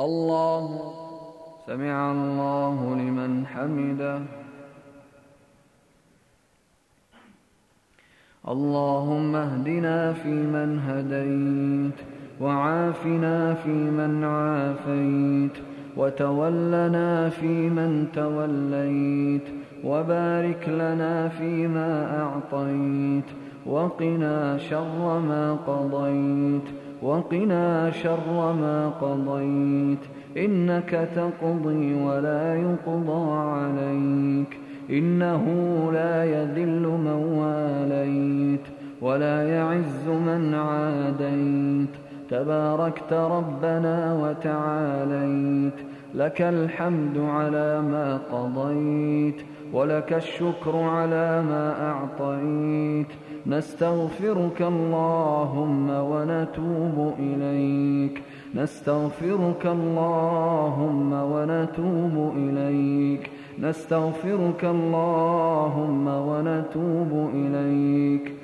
الله سمع الله لمن حمده. اللهم اهدنا فيمن هديت وعافنا فيمن عافيت وتولنا فيمن توليت وبارك لنا فيما أعطيت وقنا شر ما قضيت وقنا شر ما قضيت إنك تقضي ولا يقضى عليك إنه لا يذل من واليت ولا يعز من عاديت. تباركت ربنا وتعاليت لك الحمد على ما قضيت ولك الشكر على ما أعطيت. نستغفرك اللهم ونتوب إليك. نستغفرك اللهم ونتوب إليك. نستغفرك اللهم ونتوب إليك.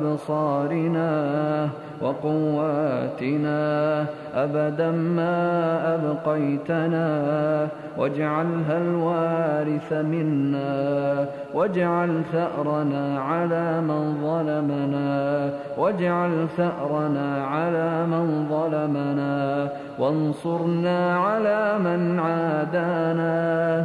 وأبصارنا وقواتنا أبدا ما أبقيتنا واجعلها الوارث منا واجعل ثأرنا على من ظلمنا واجعل ثأرنا على من ظلمنا وانصرنا على من عادانا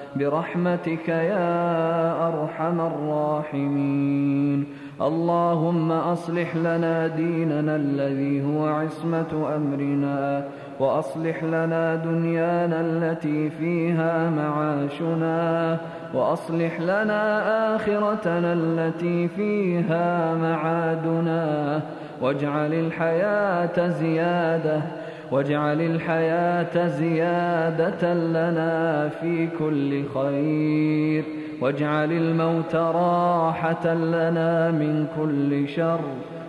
برحمتك يا أرحم الراحمين. اللهم أصلح لنا ديننا الذي هو عصمة أمرنا وأصلح لنا دنيانا التي فيها معاشنا وأصلح لنا آخرتنا التي فيها معادنا واجعل الحياة زيادة واجعل الحياة زيادة لنا في كل خير. واجعل الموت راحة لنا من كل شر.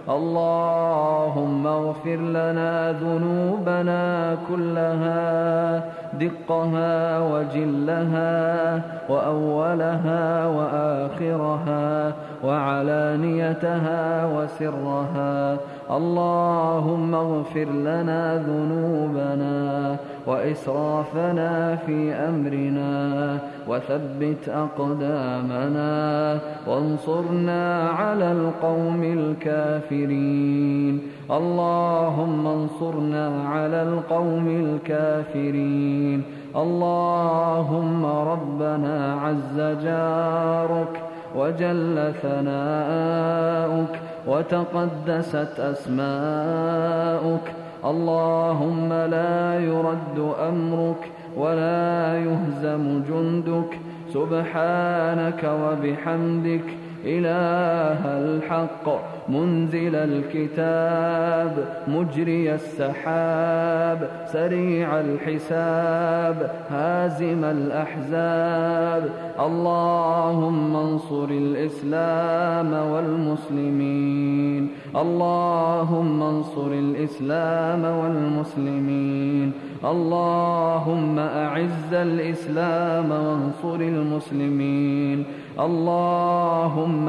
اللهم اغفر لنا ذنوبنا كلها. دقها وجلها وأولها وآخرها وعلانيتها وسرها اللهم اغفر لنا ذنوبنا وإسرافنا في أمرنا وثبت أقدامنا وانصرنا على القوم الكافرين. اللهم انصرنا على القوم الكافرين. اللهم ربنا عز جارك وجل ثناؤك وتقدست أسماؤك اللهم لا يرد أمرك ولا يهزم جندك. سبحانك وبحمدك إله الحق منزل الكتاب مجري السحاب سريع الحساب هازم الأحزاب. اللهم انصر الإسلام والمسلمين. اللهم انصر الإسلام والمسلمين. اللهم أعز الإسلام وانصر المسلمين. اللهم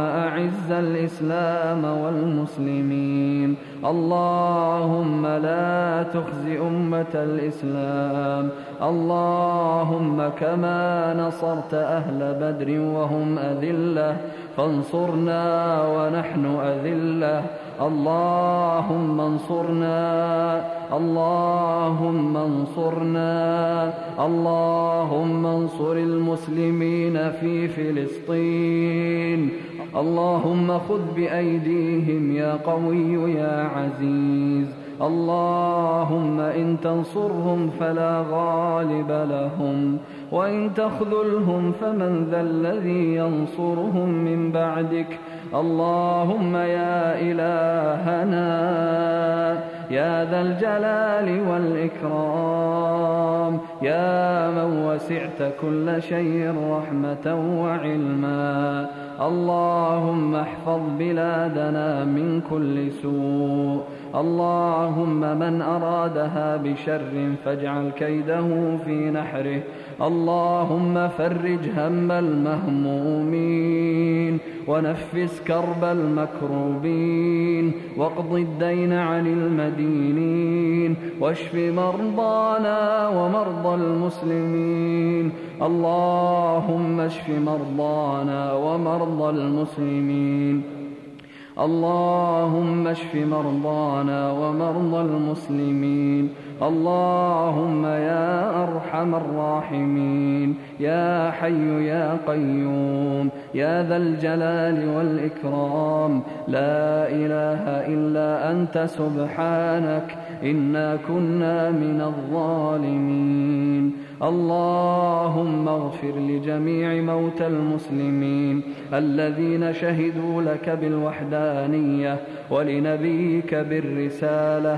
الإسلام والمسلمين. اللهم لا تخز أمة الإسلام. اللهم كما نصرت أهل بدر وهم أذلة فانصرنا ونحن أذلة. اللهم انصرنا اللهم انصرنا اللهم انصر المسلمين في فلسطين اللهم خذ بأيديهم يا قوي يا عزيز. اللهم إن تنصرهم فلا غالب لهم وإن تخذلهم فمن ذا الذي ينصرهم من بعدك. اللهم يا إلهنا يا ذا الجلال والإكرام يا من وسعت كل شيء رحمة وعلما. اللهم احفظ بلادنا من كل سوء. اللهم من أرادها بشر فاجعل كيده في نحره. اللهم فرج هم المهمومين ونفس كرب المكروبين. واقض الدين عن المدينين. واشف مرضانا ومرضى المسلمين. اللهم اشف مرضانا ومرضى المسلمين. اللهم اشف مرضانا ومرضى المسلمين. اللهم يا أرحم الراحمين. يا حي يا قيوم. يا ذا الجلال والإكرام. لا إله إلا أنت سبحانك. إنا كنا من الظالمين. اللهم اغفر لجميع موتى المسلمين الذين شهدوا لك بالوحدانية ولنبيك بالرسالة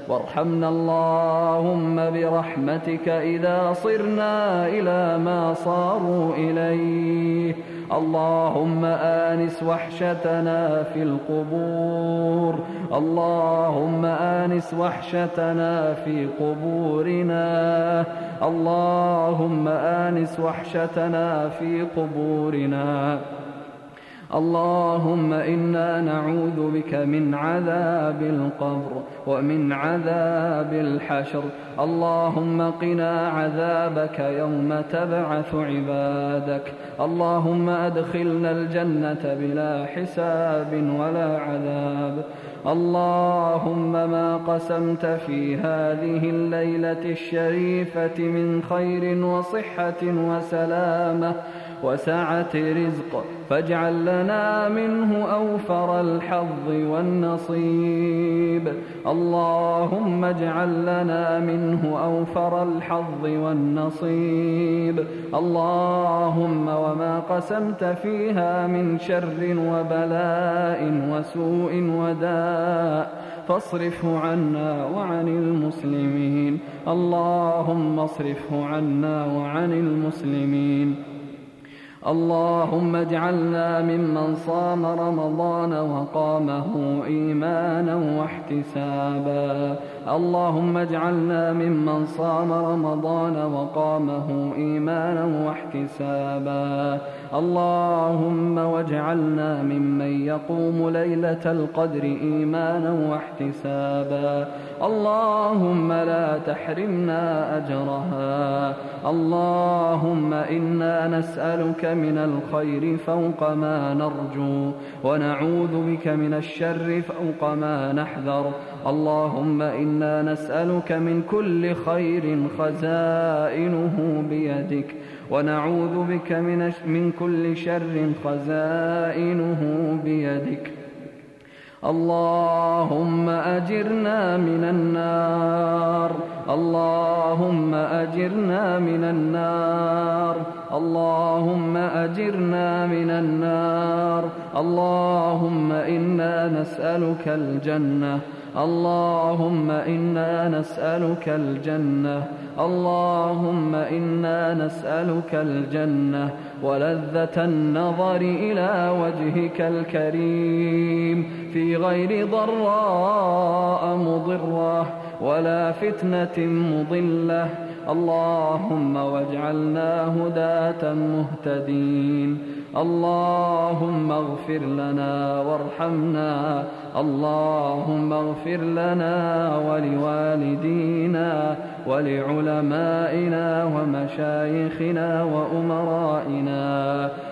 وارحمنا اللهم برحمتك إذا صرنا إلى ما صاروا إليه. اللهم آنس وحشتنا في القبور. اللهم آنس وحشتنا في قبورنا. اللهم آنس وحشتنا في قبورنا. اللهم إنا نعوذ بك من عذاب القبر ومن عذاب الحشر. اللهم قنا عذابك يوم تبعث عبادك. اللهم أدخلنا الجنة بلا حساب ولا عذاب. اللهم ما قسمت في هذه الليلة الشريفة من خير وصحة وسلامة. وسعة رزق فاجعل لنا منه أوفر الحظ والنصيب. اللهم اجعل لنا منه أوفر الحظ والنصيب. اللهم وما قسمت فيها من شر وبلاء وسوء وداء. فاصرفه عنا وعن المسلمين. اللهم اصرفه عنا وعن المسلمين. اللهم اجعلنا ممن صام رمضان وقامه إيمانا واحتسابا. اللهم اجعلنا ممن صام رمضان وقامه إيمانا واحتسابا. اللهم واجعلنا ممن يقوم ليلة القدر إيمانا واحتسابا. اللهم لا تحرمنا أجرها. اللهم إنا نسألك من الخير فوق ما نرجو ونعوذ بك من الشر فوق ما نحذر. اللهم إنا نسألك من كل خير خزائنه بيدك ونعوذ بك من, من كل شر خزائنه بيدك. اللهم أجرنا من النار اللهم أجرنا من النار اللهم أجرنا من النار اللهم إنا نسألك الجنة. اللهم إنا نسألك الجنة اللهم إنا نسألك الجنة ولذة النظر إلى وجهك الكريم في غير ضراء مضرة. ولا فتنة مضلة. اللهم واجعلنا هداة مهتدين. اللهم اغفر لنا وارحمنا. اللهم اغفر لنا ولوالدينا ولعلمائنا ومشايخنا وأمرائنا.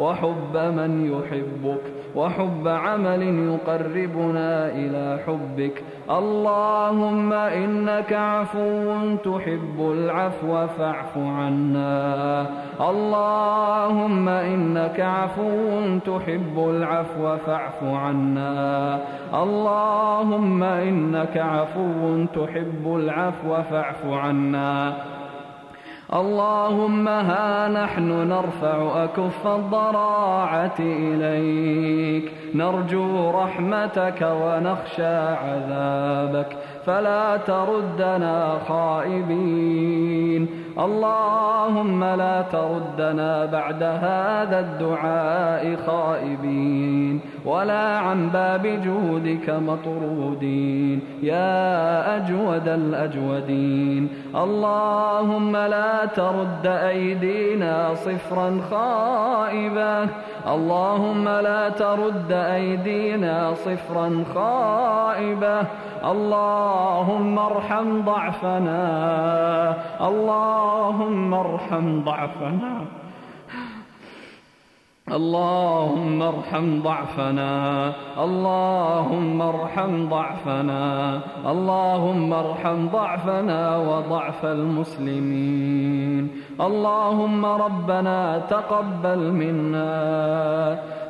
وحب من يحبك وحب عمل يقربنا إلى حبك. اللهم إنك عفو تحب العفو فاعف عنا. اللهم إنك عفو تحب العفو فاعف عنا. اللهم إنك عفو تحب العفو فاعف عنا. اللهم ها نحن نرفع أكف الضراعة إليك. نرجو رحمتك ونخشى عذابك. فلا تردنا خائبين. اللهم لا تردنا بعد هذا الدعاء خائبين. ولا عن باب جودك مطرودين. يا أجود الأجودين. اللهم لا ترد أيدينا صفرا خائبة. اللهم لا ترد أيدينا صفرا خائبة. اللهم ارحم ضعفنا. اللهم ارحم ضعفنا. اللهم ارحم ضعفنا. اللهم ارحم ضعفنا. اللهم ارحم ضعفنا وضعف المسلمين. اللهم ربنا تقبل منا.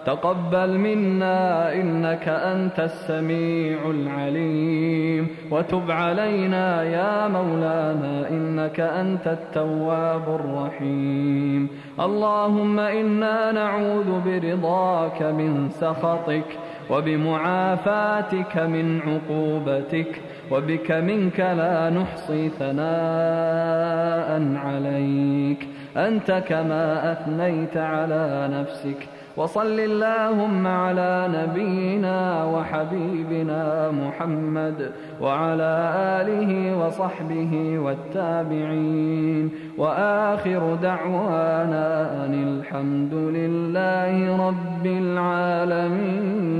تقبل منا إنك أنت السميع العليم وتب علينا يا مولانا إنك أنت التواب الرحيم اللهم إنا نعوذ برضاك من سخطك وبمعافاتك من عقوبتك وبك منك لا نحصي ثناء عليك أنت كما أثنيت على نفسك وصل اللهم على نبينا وحبيبنا محمد وعلى آله وصحبه والتابعين. وآخر دعوانا أن الحمد لله رب العالمين.